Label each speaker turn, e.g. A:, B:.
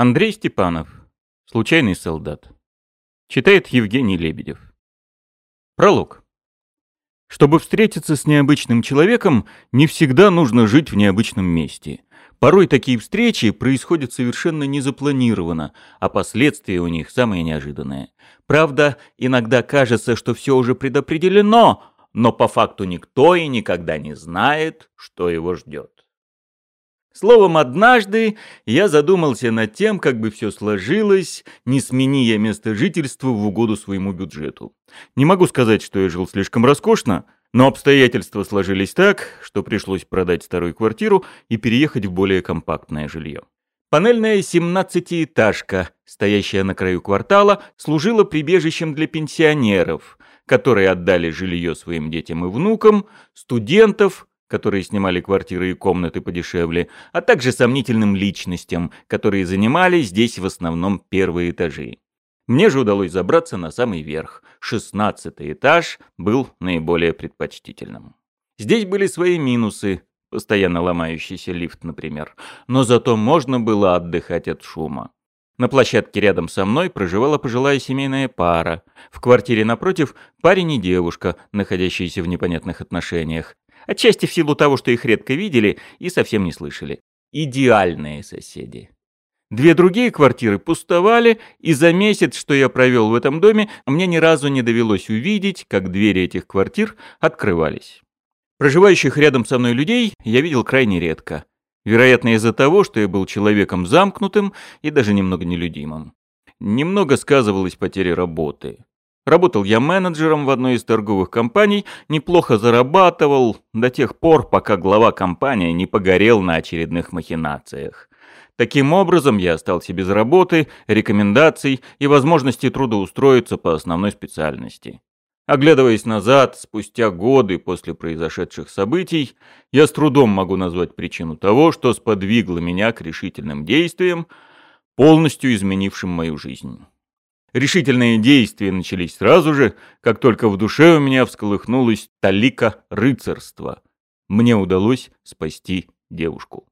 A: Андрей Степанов. Случайный солдат. Читает Евгений Лебедев. Пролог. Чтобы встретиться с необычным человеком, не всегда нужно жить в необычном месте. Порой такие встречи происходят совершенно незапланированно, а последствия у них самые неожиданные. Правда, иногда кажется, что все уже предопределено, но по факту никто и никогда не знает, что его ждет. Словом, однажды я задумался над тем, как бы все сложилось, не смени я место жительства в угоду своему бюджету. Не могу сказать, что я жил слишком роскошно, но обстоятельства сложились так, что пришлось продать старую квартиру и переехать в более компактное жилье. Панельная семнадцатиэтажка, стоящая на краю квартала, служила прибежищем для пенсионеров, которые отдали жилье своим детям и внукам, студентов, которые снимали квартиры и комнаты подешевле, а также сомнительным личностям, которые занимали здесь в основном первые этажи. Мне же удалось забраться на самый верх. Шестнадцатый этаж был наиболее предпочтительным. Здесь были свои минусы, постоянно ломающийся лифт, например, но зато можно было отдыхать от шума. На площадке рядом со мной проживала пожилая семейная пара. В квартире напротив парень и девушка, находящиеся в непонятных отношениях. Отчасти в силу того, что их редко видели и совсем не слышали. Идеальные соседи. Две другие квартиры пустовали, и за месяц, что я провел в этом доме, мне ни разу не довелось увидеть, как двери этих квартир открывались. Проживающих рядом со мной людей я видел крайне редко. Вероятно, из-за того, что я был человеком замкнутым и даже немного нелюдимым. Немного сказывалась потеря работы. Работал я менеджером в одной из торговых компаний, неплохо зарабатывал до тех пор, пока глава компании не погорел на очередных махинациях. Таким образом, я остался без работы, рекомендаций и возможности трудоустроиться по основной специальности. Оглядываясь назад, спустя годы после произошедших событий, я с трудом могу назвать причину того, что сподвигло меня к решительным действиям, полностью изменившим мою жизнь. Решительные действия начались сразу же, как только в душе у меня всколыхнулась талика рыцарства. Мне удалось спасти девушку.